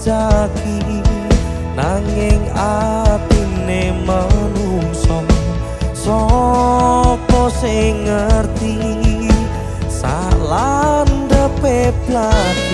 rejaki nanging atine manungsa sapa sing ngerti? Salah ndepe plate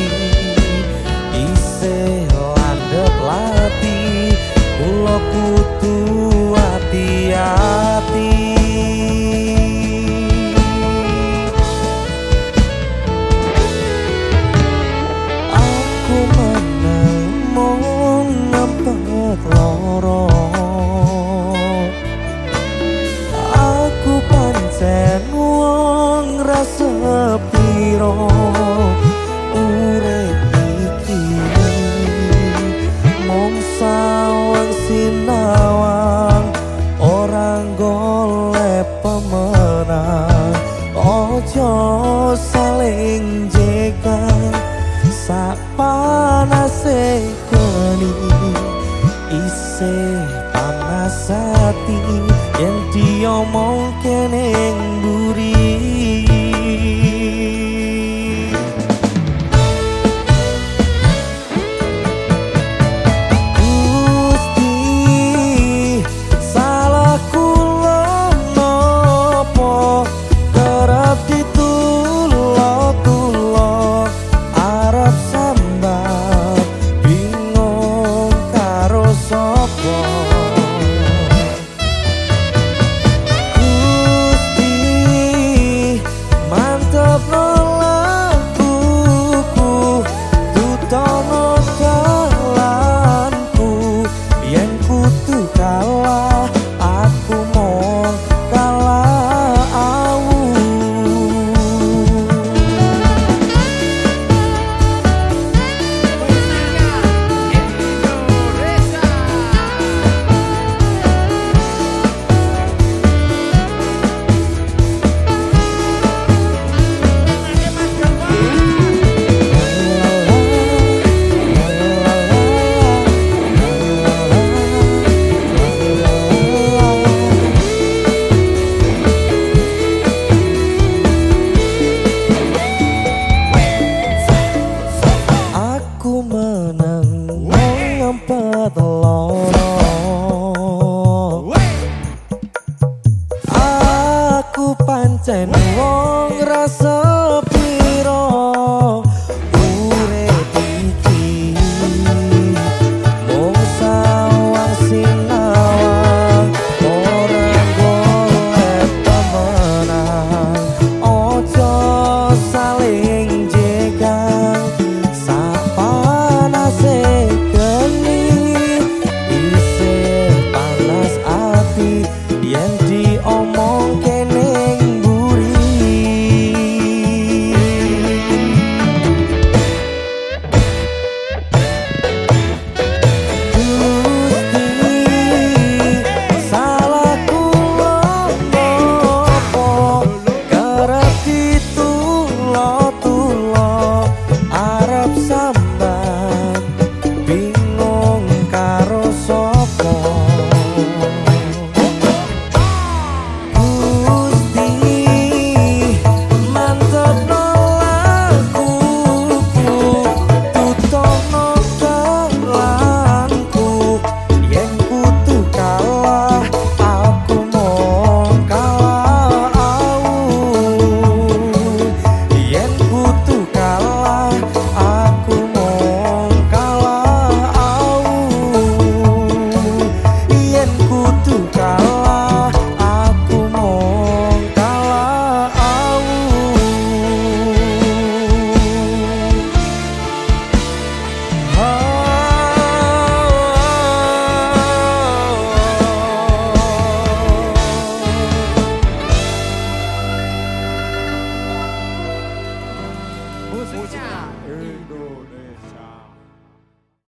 panase koni isih panas hati yang diomong kene menang mengapa loro aku pancen wong rasa